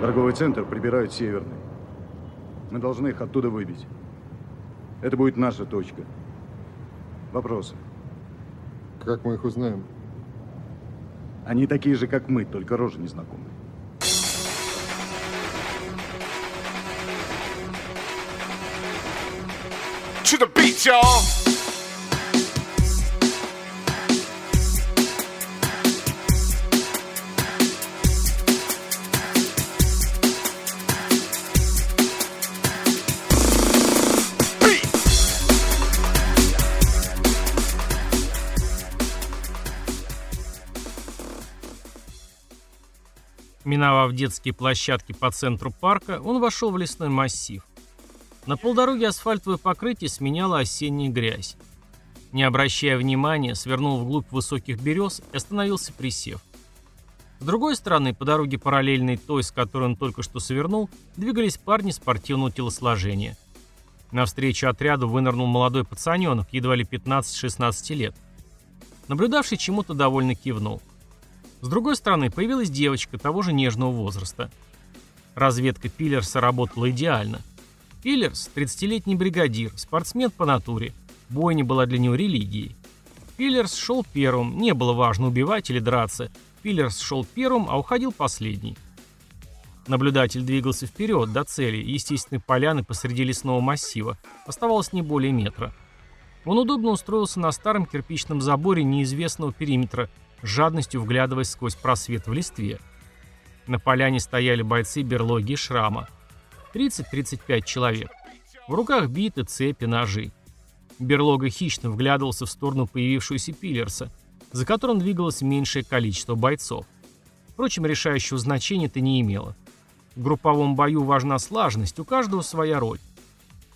Торговый центр прибирают северный. Мы должны их оттуда выбить. Это будет наша точка. Вопросы? Как мы их узнаем? Они такие же, как мы, только рожи незнакомые. To the beat, y'all. Миновав детские площадки по центру парка, он вошел в лесной массив. На полдороге асфальтовое покрытие сменяло осенняя грязь. Не обращая внимания, свернул вглубь высоких берез и остановился присев. С другой стороны, по дороге параллельной той, с которой он только что свернул, двигались парни спортивного телосложения. Навстречу отряду вынырнул молодой пацаненок, едва ли 15-16 лет. Наблюдавший чему-то довольно кивнул. С другой стороны, появилась девочка того же нежного возраста. Разведка Пиллерса работала идеально. Пиллерс – 30-летний бригадир, спортсмен по натуре. Бойня была для него религией. Пиллерс шел первым, не было важно убивать или драться. Пиллерс шел первым, а уходил последний. Наблюдатель двигался вперед, до цели, естественной поляны посреди лесного массива. Оставалось не более метра. Он удобно устроился на старом кирпичном заборе неизвестного периметра, жадностью вглядываясь сквозь просвет в листве. На поляне стояли бойцы берлоги и шрама. 30-35 человек. В руках биты, цепи, ножи. Берлога хищно вглядывался в сторону появившегося пиллерса, за которым двигалось меньшее количество бойцов. Впрочем, решающего значения это не имело. В групповом бою важна слаженность, у каждого своя роль.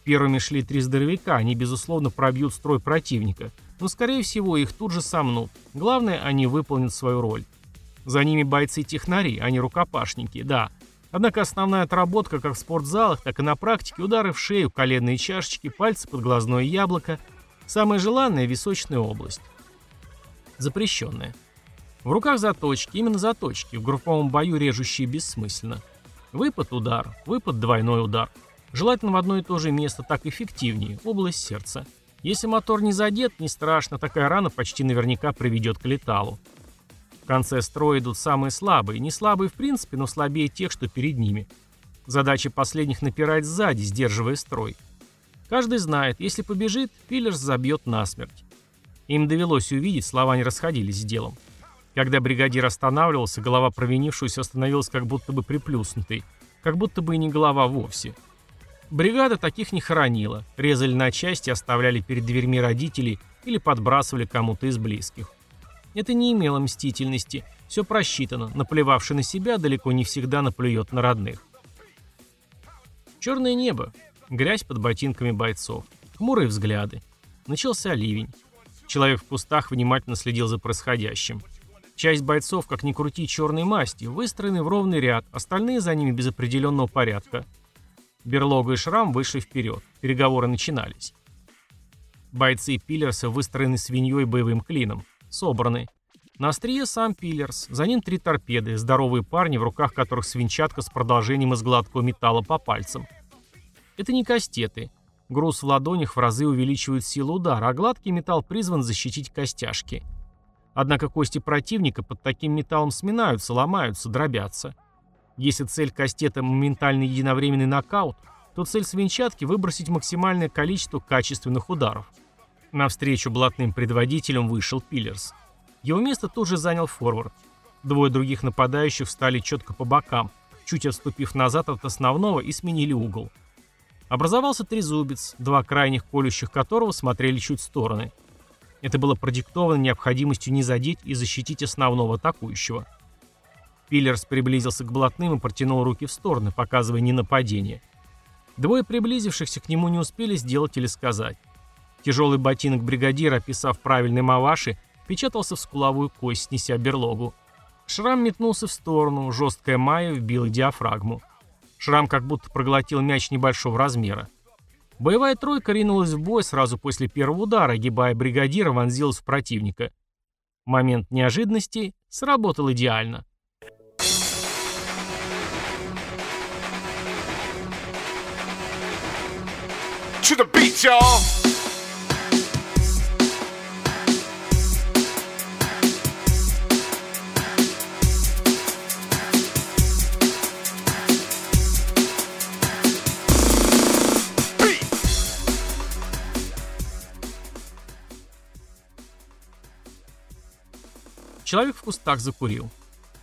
Первыми шли три здоровяка, они, безусловно, пробьют строй противника, но, скорее всего, их тут же сомнут. Главное, они выполнят свою роль. За ними бойцы-технари, а не рукопашники, да. Однако основная отработка как в спортзалах, так и на практике удары в шею, коленные чашечки, пальцы под глазное яблоко. Самая желанная – височная область. Запрещенная. В руках заточки, именно заточки, в групповом бою режущие бессмысленно. Выпад – удар, выпад – двойной удар. Желательно в одно и то же место, так эффективнее, область сердца. Если мотор не задет, не страшно, такая рана почти наверняка приведет к леталу. В конце строя идут самые слабые, не слабые в принципе, но слабее тех, что перед ними. Задача последних напирать сзади, сдерживая строй. Каждый знает, если побежит, Пиллерс забьет насмерть. Им довелось увидеть, слова не расходились с делом. Когда бригадир останавливался, голова провинившуюся становилась как будто бы приплюснутой, как будто бы и не голова вовсе. Бригада таких не хоронила, резали на части, оставляли перед дверьми родителей или подбрасывали кому-то из близких. Это не имело мстительности, все просчитано, наплевавший на себя далеко не всегда наплюет на родных. Черное небо, грязь под ботинками бойцов, хмурые взгляды. Начался ливень. Человек в кустах внимательно следил за происходящим. Часть бойцов, как ни крути, черной масти, выстроены в ровный ряд, остальные за ними без определенного порядка. Берлога и Шрам вышли вперед. Переговоры начинались. Бойцы Пиллерса выстроены свиньей боевым клином. Собраны. На острие сам Пиллерс, за ним три торпеды, здоровые парни, в руках которых свинчатка с продолжением из гладкого металла по пальцам. Это не кастеты. Груз в ладонях в разы увеличивает силу удара, а гладкий металл призван защитить костяшки. Однако кости противника под таким металлом сминаются, ломаются, дробятся. Если цель кастета – моментальный единовременный нокаут, то цель свинчатки – выбросить максимальное количество качественных ударов. Навстречу блатным предводителям вышел Пиллерс. Его место тут же занял форвард. Двое других нападающих встали четко по бокам, чуть отступив назад от основного и сменили угол. Образовался трезубец, два крайних колющих которого смотрели чуть в стороны. Это было продиктовано необходимостью не задеть и защитить основного атакующего. Пиллерс приблизился к блатным и протянул руки в стороны, показывая ненападение. Двое приблизившихся к нему не успели сделать или сказать. Тяжелый ботинок бригадира, описав правильный маваши, печатался в скуловую кость, снеся берлогу. Шрам метнулся в сторону, жесткая майя вбила диафрагму. Шрам как будто проглотил мяч небольшого размера. Боевая тройка ринулась в бой сразу после первого удара, огибая бригадира, вонзилась в противника. Момент неожиданности сработал идеально. To the beat, y'all. Человек в кустах закурил.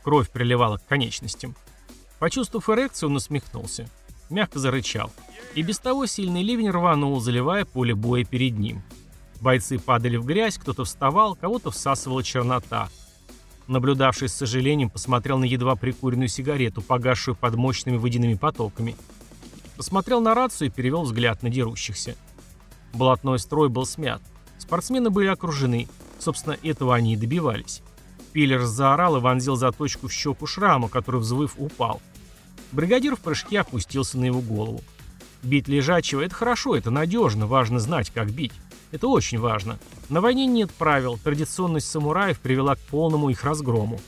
Кровь приливала к конечностям. Почувствовав эрекцию, он усмехнулся. Мягко зарычал. И без того сильный ливень рванул, заливая поле боя перед ним. Бойцы падали в грязь, кто-то вставал, кого-то всасывала чернота. Наблюдавший с сожалением посмотрел на едва прикуренную сигарету, погасшую под мощными водяными потоками. Посмотрел на рацию и перевел взгляд на дерущихся. Блатной строй был смят. Спортсмены были окружены. Собственно, этого они и добивались. Пиллерс заорал и вонзил заточку в щеку шрама, который, взвыв, упал. Бригадир в прыжке опустился на его голову. Бить лежачего – это хорошо, это надежно, важно знать, как бить. Это очень важно. На войне нет правил, традиционность самураев привела к полному их разгрому.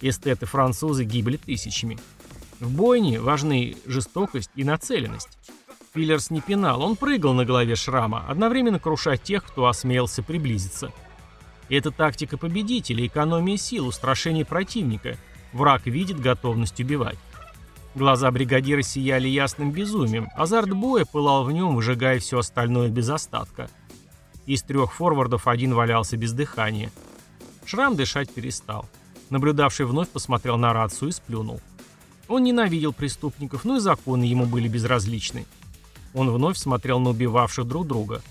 Эстеты-французы гибли тысячами. В бойне важны жестокость и нацеленность. Пиллерс не пинал, он прыгал на голове шрама, одновременно круша тех, кто осмелился приблизиться. Это тактика победителя, экономия сил, устрашение противника. Враг видит готовность убивать. Глаза бригадира сияли ясным безумием, азарт боя пылал в нем, выжигая все остальное без остатка. Из трех форвардов один валялся без дыхания. Шрам дышать перестал. Наблюдавший вновь посмотрел на рацию и сплюнул. Он ненавидел преступников, но и законы ему были безразличны. Он вновь смотрел на убивавших друг друга.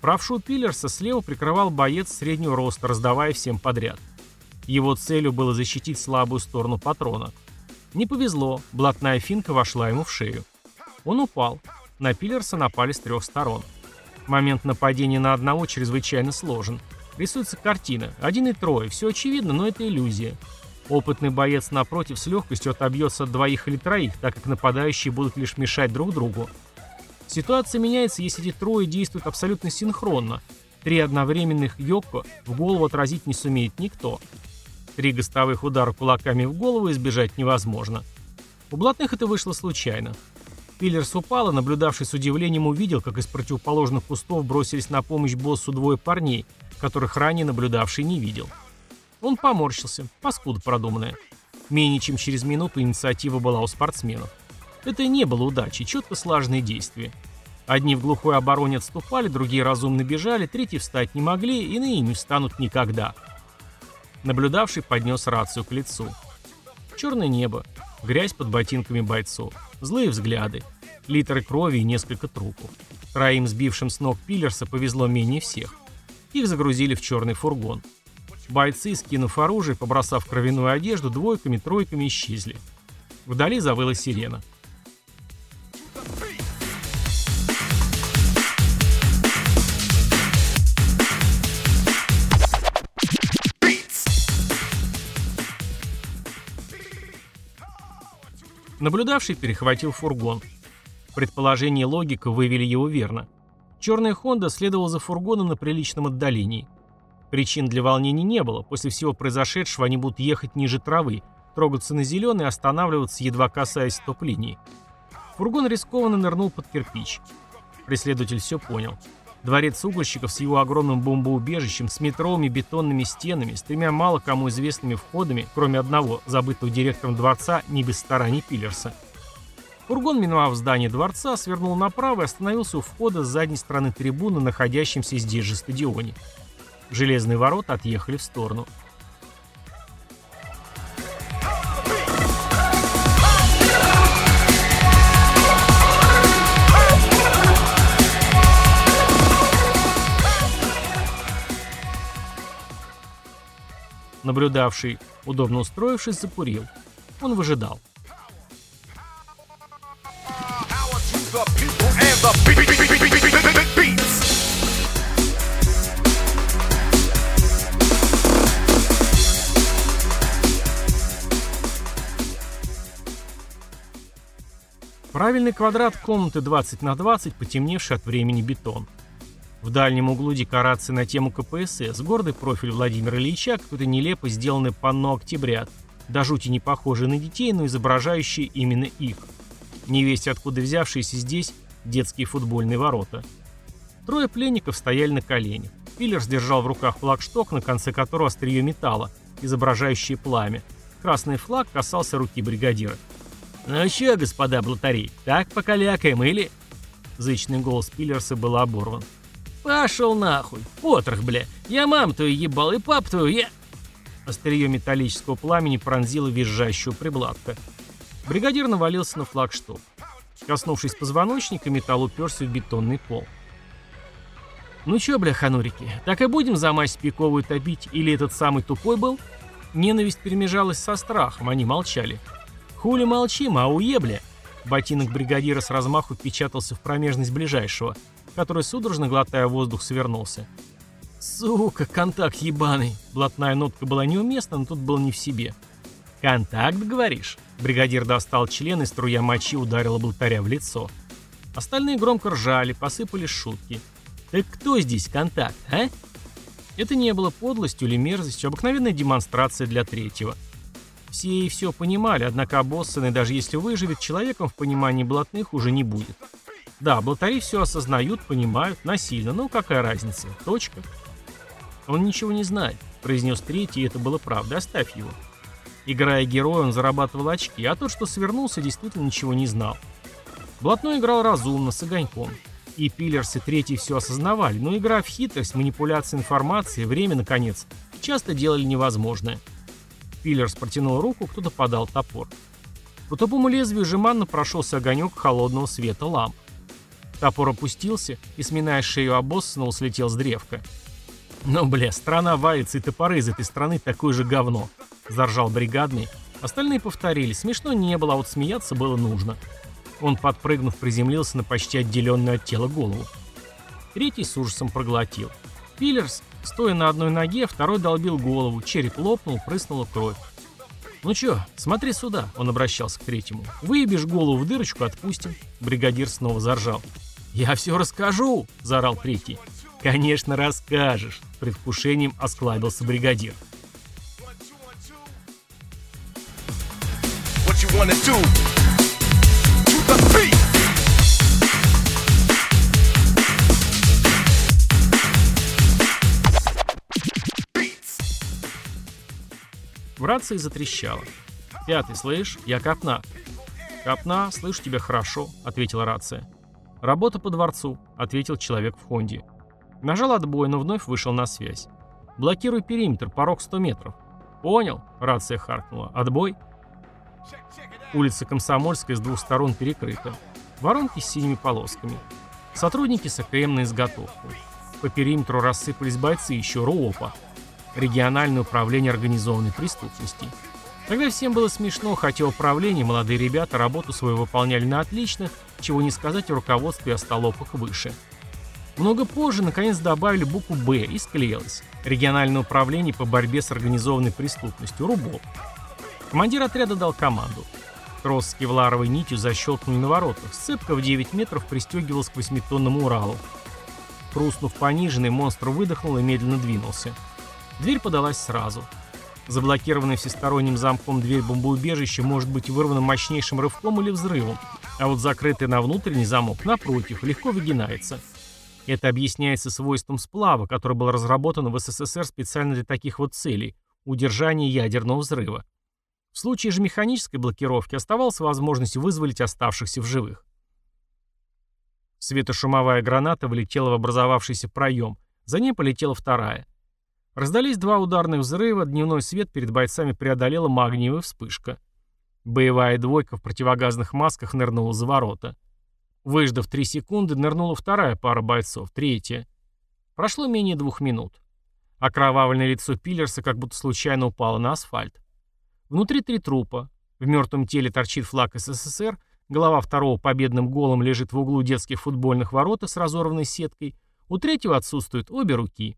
Правшую Пиллерса слева прикрывал боец среднего роста, раздавая всем подряд. Его целью было защитить слабую сторону патрона. Не повезло, блатная финка вошла ему в шею. Он упал. На Пиллерса напали с трех сторон. Момент нападения на одного чрезвычайно сложен. Рисуется картина. Один и трое. Все очевидно, но это иллюзия. Опытный боец напротив с легкостью отобьется от двоих или троих, так как нападающие будут лишь мешать друг другу. Ситуация меняется, если эти трое действуют абсолютно синхронно. Три одновременных йокко в голову отразить не сумеет никто. Три гостовых удара кулаками в голову избежать невозможно. У блатных это вышло случайно. Пиллерс упал, и наблюдавший с удивлением увидел, как из противоположных кустов бросились на помощь боссу двое парней, которых ранее наблюдавший не видел. Он поморщился, паскуда продуманная. Менее чем через минуту инициатива была у спортсменов. Это не было удачей, четко слаженные действия. Одни в глухой обороне отступали, другие разумно бежали, третьи встать не могли, иные не встанут никогда. Наблюдавший поднес рацию к лицу. Черное небо, грязь под ботинками бойцов, злые взгляды, литры крови и несколько трупов. Троим сбившим с ног Пиллерса повезло менее всех. Их загрузили в черный фургон. Бойцы, скинув оружие, побросав кровяную одежду, двойками, тройками исчезли. Вдали завыла сирена. Наблюдавший перехватил фургон. Предположение логика вывели его верно. Черная Хонда следовала за фургоном на приличном отдалении. Причин для волнений не было. После всего произошедшего они будут ехать ниже травы, трогаться на зеленый останавливаться, едва касаясь стоп-линии. Фургон рискованно нырнул под кирпич. Преследователь все понял. Дворец угольщиков с его огромным бомбоубежищем, с метровыми бетонными стенами, с тремя мало кому известными входами, кроме одного, забытого директором дворца, не без стараний Пиллерса. Фургон, миновав здание дворца, свернул направо и остановился у входа с задней стороны трибуны, находящемся здесь же стадионе. Железные ворота отъехали в сторону. Наблюдавший, удобно устроившись, закурил. Он выжидал. Правильный квадрат комнаты 20 на 20, потемневший от времени бетон. В дальнем углу декорации на тему КПСС, гордый профиль Владимира Ильича, какой-то нелепо сделанный панно «Октябрят», до жути не похожий на детей, но изображающий именно их. Невесть, откуда взявшиеся здесь, детские футбольные ворота. Трое пленников стояли на коленях. Пиллерс держал в руках флагшток, на конце которого острие металла, изображающее пламя. Красный флаг касался руки бригадира. «Ну чё, господа блатари, так покалякаем или...» Зычный голос Пиллерса был оборван. «Пошел нахуй! Потрох, бля! Я мам твою ебал и пап твою, я...» Острие металлического пламени пронзило визжащую прибладка. Бригадир навалился на флагшток. Коснувшись позвоночника, металл уперся в бетонный пол. «Ну чё, бля, ханурики, так и будем за мазь пиковую топить, или этот самый тупой был?» Ненависть перемежалась со страхом, они молчали. «Хули молчим, а уебля!» Ботинок бригадира с размаху впечатался в промежность ближайшего, который, судорожно глотая воздух, свернулся. «Сука, контакт ебаный!» Блатная нотка была неуместна, но тут был не в себе. «Контакт, говоришь?» Бригадир достал член, и струя мочи ударила болтаря в лицо. Остальные громко ржали, посыпались шутки. «Так кто здесь контакт, а?» Это не было подлостью или мерзостью, обыкновенная демонстрация для третьего. Все и все понимали, однако обоссанный, даже если выживет, человеком в понимании блатных уже не будет. Да, блатари все осознают, понимают, насильно, но какая разница? Точка. Он ничего не знает, произнес третий, и это было правда, оставь его. Играя героя, он зарабатывал очки, а тот, что свернулся, действительно ничего не знал. Блатной играл разумно, с огоньком. И Пиллерс и Третий все осознавали, но игра в хитрость, манипуляция информацией, время, наконец, часто делали невозможное. Пиллерс протянул руку, кто-то подал топор. По тупому лезвию жеманно прошелся огонек холодного света ламп. Топор опустился и, сминая шею обоссанного, слетел с древка. «Ну, бля, страна валится, и топоры из этой страны такое же говно», — заржал бригадный. Остальные повторили, смешно не было, а вот смеяться было нужно. Он, подпрыгнув, приземлился на почти отделенную от тела голову. Третий с ужасом проглотил. Пиллерс, стоя на одной ноге, второй долбил голову, череп лопнул, прыснула кровь. «Ну чё, смотри сюда», — он обращался к третьему. «Выебешь голову в дырочку, отпустим». Бригадир снова заржал. «Я все расскажу!» — заорал третий. «Конечно, расскажешь!» — предвкушением осклабился бригадир. В рации затрещало. «Пятый, слышь? Я Копна». «Копна, слышу тебя хорошо», — ответила рация. «Работа по дворцу», — ответил человек в Хонде. Нажал отбой, но вновь вышел на связь. «Блокируй периметр, порог 100 метров». «Понял», — рация харкнула. «Отбой». Улица Комсомольская с двух сторон перекрыта. Воронки с синими полосками. Сотрудники с АКМ на изготовку. По периметру рассыпались бойцы еще РУОПа. Региональное управление организованной преступности. Тогда всем было смешно, хотя управление, молодые ребята, работу свою выполняли на отлично, чего не сказать о руководстве и остолопах выше. Много позже, наконец, добавили букву «Б» и склеилось. Региональное управление по борьбе с организованной преступностью, РУБОП. Командир отряда дал команду. Трос с кевларовой нитью защелкнули на воротах. Сцепка в 9 метров пристегивалась к восьмитонному Уралу. Хрустнув пониженный, монстр выдохнул и медленно двинулся. Дверь подалась сразу. Заблокированная всесторонним замком дверь бомбоубежища может быть вырвана мощнейшим рывком или взрывом, а вот закрытый на внутренний замок, напротив, легко выгинается. Это объясняется свойством сплава, который был разработан в СССР специально для таких вот целей – удержания ядерного взрыва. В случае же механической блокировки оставалась возможность вызволить оставшихся в живых. Светошумовая граната влетела в образовавшийся проем, за ней полетела вторая. Раздались два ударных взрыва, дневной свет перед бойцами преодолела магниевая вспышка. Боевая двойка в противогазных масках нырнула за ворота. Выждав три секунды, нырнула вторая пара бойцов, третья. Прошло менее двух минут. Окровавленное лицо Пиллерса как будто случайно упало на асфальт. Внутри три трупа. В мертвом теле торчит флаг СССР, голова второго победным голом лежит в углу детских футбольных ворот с разорванной сеткой, у третьего отсутствуют обе руки.